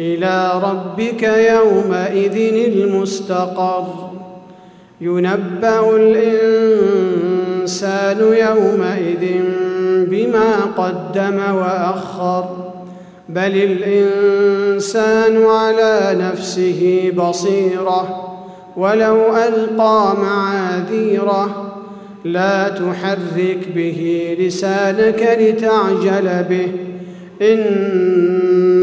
إلى ربك يومئذ المستقر. ينبأ الإنسان يومئذ بما قدم وأخر بل الإنسان على نفسه بصيرة ولو ألقى معاذيره لا تحرك به لسانك لتعجل به.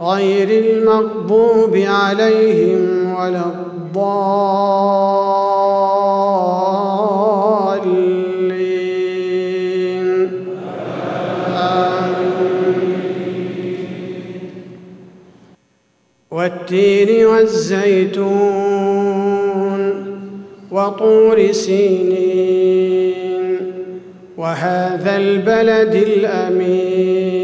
غير المغضوب عليهم ولا الضالين. والتين والزيتون وطور سينين وهذا البلد الأمين.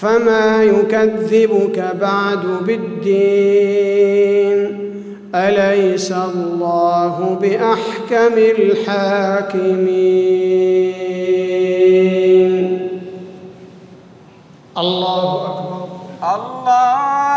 فما يكذبك بعد بالدين اليس الله باحكم الحاكمين الله أكبر. الله